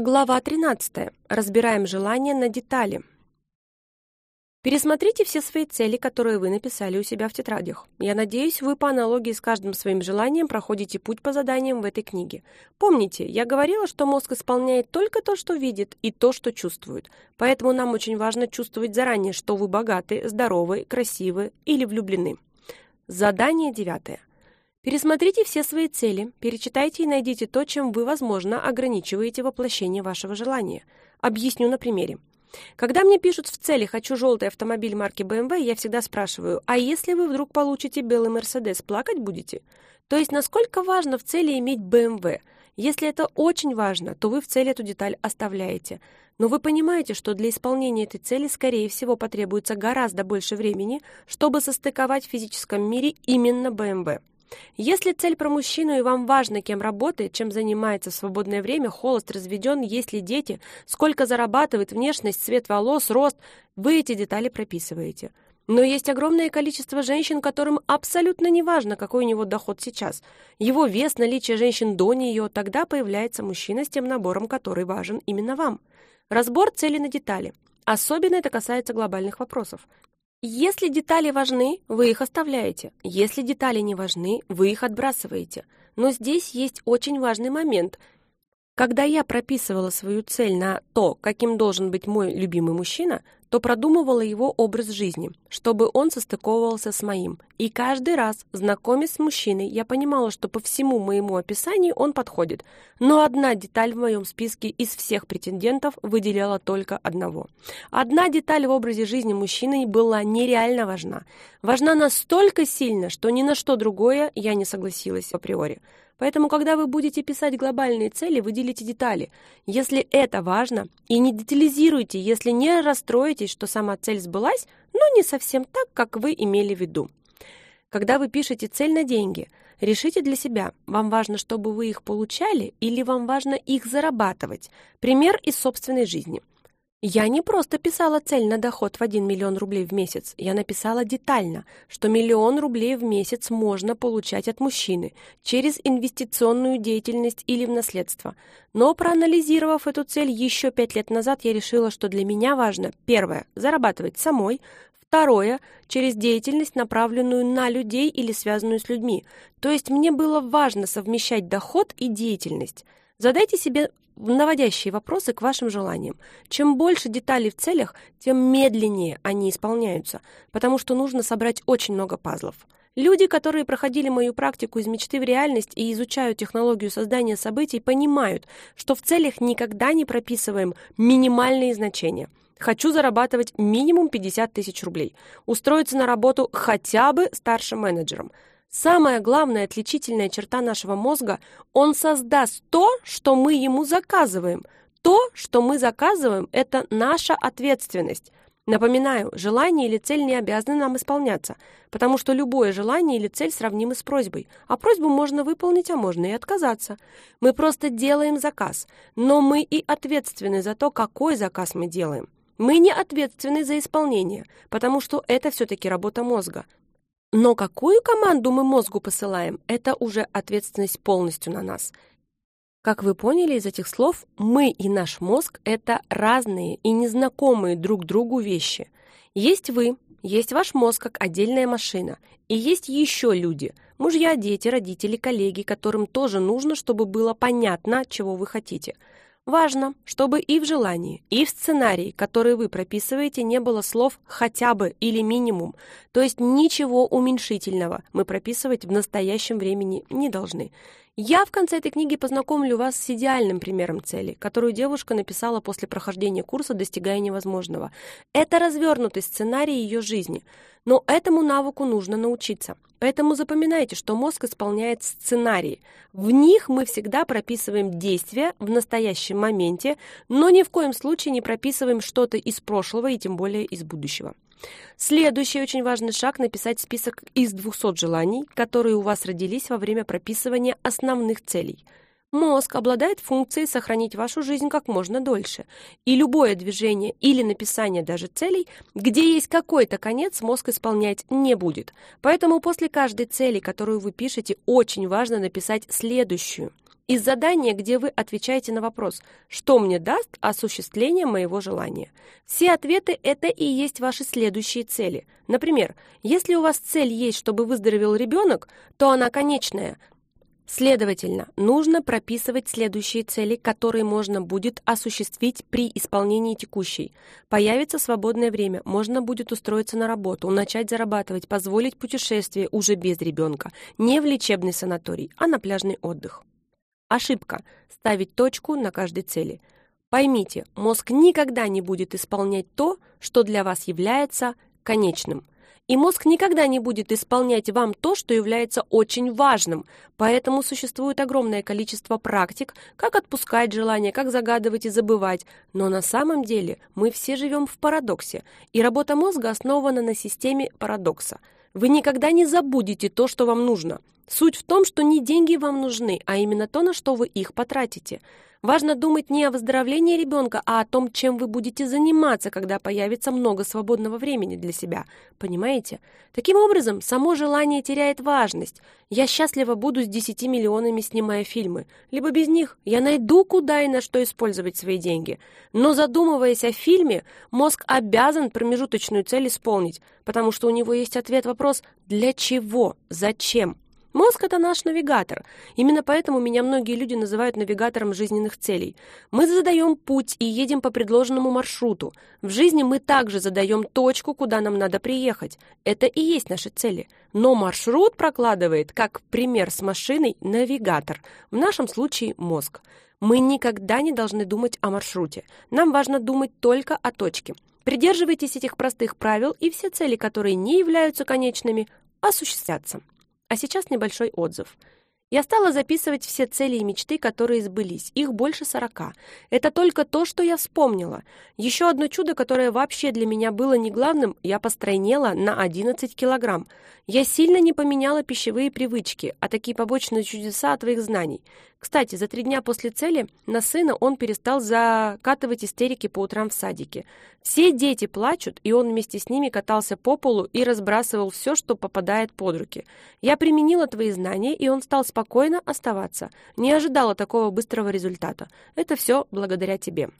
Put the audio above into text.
Глава 13. Разбираем желания на детали. Пересмотрите все свои цели, которые вы написали у себя в тетрадях. Я надеюсь, вы по аналогии с каждым своим желанием проходите путь по заданиям в этой книге. Помните, я говорила, что мозг исполняет только то, что видит, и то, что чувствует. Поэтому нам очень важно чувствовать заранее, что вы богаты, здоровы, красивы или влюблены. Задание девятое. Пересмотрите все свои цели, перечитайте и найдите то, чем вы, возможно, ограничиваете воплощение вашего желания. Объясню на примере. Когда мне пишут в цели «хочу желтый автомобиль марки BMW», я всегда спрашиваю, а если вы вдруг получите белый Мерседес, плакать будете? То есть, насколько важно в цели иметь BMW? Если это очень важно, то вы в цели эту деталь оставляете. Но вы понимаете, что для исполнения этой цели, скорее всего, потребуется гораздо больше времени, чтобы состыковать в физическом мире именно BMW. Если цель про мужчину и вам важно, кем работает, чем занимается в свободное время, холост, разведен, есть ли дети, сколько зарабатывает, внешность, цвет волос, рост, вы эти детали прописываете. Но есть огромное количество женщин, которым абсолютно не важно, какой у него доход сейчас. Его вес, наличие женщин до нее, тогда появляется мужчина с тем набором, который важен именно вам. Разбор цели на детали. Особенно это касается глобальных вопросов. Если детали важны, вы их оставляете. Если детали не важны, вы их отбрасываете. Но здесь есть очень важный момент – когда я прописывала свою цель на то, каким должен быть мой любимый мужчина, то продумывала его образ жизни, чтобы он состыковывался с моим. И каждый раз, знакомясь с мужчиной, я понимала, что по всему моему описанию он подходит. Но одна деталь в моем списке из всех претендентов выделяла только одного. Одна деталь в образе жизни мужчины была нереально важна. Важна настолько сильно, что ни на что другое я не согласилась априори. Поэтому, когда вы будете писать глобальные цели, выделите детали. Если это важно, и не детализируйте, если не расстроитесь, что сама цель сбылась, но не совсем так, как вы имели в виду. Когда вы пишете цель на деньги, решите для себя, вам важно, чтобы вы их получали или вам важно их зарабатывать. Пример из собственной жизни – я не просто писала цель на доход в 1 миллион рублей в месяц, я написала детально, что миллион рублей в месяц можно получать от мужчины через инвестиционную деятельность или в наследство. Но проанализировав эту цель еще пять лет назад, я решила, что для меня важно, первое, зарабатывать самой, Второе – через деятельность, направленную на людей или связанную с людьми. То есть мне было важно совмещать доход и деятельность. Задайте себе наводящие вопросы к вашим желаниям. Чем больше деталей в целях, тем медленнее они исполняются, потому что нужно собрать очень много пазлов. Люди, которые проходили мою практику из мечты в реальность и изучают технологию создания событий, понимают, что в целях никогда не прописываем минимальные значения. Хочу зарабатывать минимум 50 тысяч рублей. Устроиться на работу хотя бы старшим менеджером – Самая главная отличительная черта нашего мозга – он создаст то, что мы ему заказываем. То, что мы заказываем – это наша ответственность. Напоминаю, желание или цель не обязаны нам исполняться, потому что любое желание или цель сравнимы с просьбой, а просьбу можно выполнить, а можно и отказаться. Мы просто делаем заказ, но мы и ответственны за то, какой заказ мы делаем. Мы не ответственны за исполнение, потому что это все-таки работа мозга. Но какую команду мы мозгу посылаем, это уже ответственность полностью на нас. Как вы поняли из этих слов, мы и наш мозг – это разные и незнакомые друг другу вещи. Есть вы, есть ваш мозг как отдельная машина, и есть еще люди – мужья, дети, родители, коллеги, которым тоже нужно, чтобы было понятно, чего вы хотите – Важно, чтобы и в желании, и в сценарии, который вы прописываете, не было слов «хотя бы» или «минимум», то есть ничего уменьшительного мы прописывать в настоящем времени не должны. Я в конце этой книги познакомлю вас с идеальным примером цели, которую девушка написала после прохождения курса «Достигая невозможного». Это развернутый сценарий ее жизни, но этому навыку нужно научиться. Поэтому запоминайте, что мозг исполняет сценарии. В них мы всегда прописываем действия в настоящем моменте, но ни в коем случае не прописываем что-то из прошлого и тем более из будущего. Следующий очень важный шаг – написать список из 200 желаний, которые у вас родились во время прописывания основных целей. Мозг обладает функцией сохранить вашу жизнь как можно дольше, и любое движение или написание даже целей, где есть какой-то конец, мозг исполнять не будет. Поэтому после каждой цели, которую вы пишете, очень важно написать следующую – из задания, где вы отвечаете на вопрос «Что мне даст осуществление моего желания?». Все ответы – это и есть ваши следующие цели. Например, если у вас цель есть, чтобы выздоровел ребенок, то она конечная. Следовательно, нужно прописывать следующие цели, которые можно будет осуществить при исполнении текущей. Появится свободное время, можно будет устроиться на работу, начать зарабатывать, позволить путешествие уже без ребенка, не в лечебный санаторий, а на пляжный отдых. Ошибка – ставить точку на каждой цели. Поймите, мозг никогда не будет исполнять то, что для вас является конечным. И мозг никогда не будет исполнять вам то, что является очень важным. Поэтому существует огромное количество практик, как отпускать желания, как загадывать и забывать. Но на самом деле мы все живем в парадоксе, и работа мозга основана на системе парадокса. Вы никогда не забудете то, что вам нужно – Суть в том, что не деньги вам нужны, а именно то, на что вы их потратите. Важно думать не о выздоровлении ребенка, а о том, чем вы будете заниматься, когда появится много свободного времени для себя. Понимаете? Таким образом, само желание теряет важность. Я счастливо буду с 10 миллионами, снимая фильмы. Либо без них. Я найду, куда и на что использовать свои деньги. Но задумываясь о фильме, мозг обязан промежуточную цель исполнить, потому что у него есть ответ-вопрос «Для чего? Зачем?» Мозг — это наш навигатор. Именно поэтому меня многие люди называют навигатором жизненных целей. Мы задаем путь и едем по предложенному маршруту. В жизни мы также задаем точку, куда нам надо приехать. Это и есть наши цели. Но маршрут прокладывает, как пример с машиной, навигатор. В нашем случае мозг. Мы никогда не должны думать о маршруте. Нам важно думать только о точке. Придерживайтесь этих простых правил, и все цели, которые не являются конечными, осуществятся. А сейчас небольшой отзыв. Я стала записывать все цели и мечты, которые сбылись. Их больше сорока. Это только то, что я вспомнила. Еще одно чудо, которое вообще для меня было не главным, я постройнела на 11 килограмм. Я сильно не поменяла пищевые привычки, а такие побочные чудеса от твоих знаний. Кстати, за три дня после цели на сына он перестал закатывать истерики по утрам в садике. Все дети плачут, и он вместе с ними катался по полу и разбрасывал все, что попадает под руки. Я применила твои знания, и он стал спокойно оставаться. Не ожидала такого быстрого результата. Это все благодаря тебе.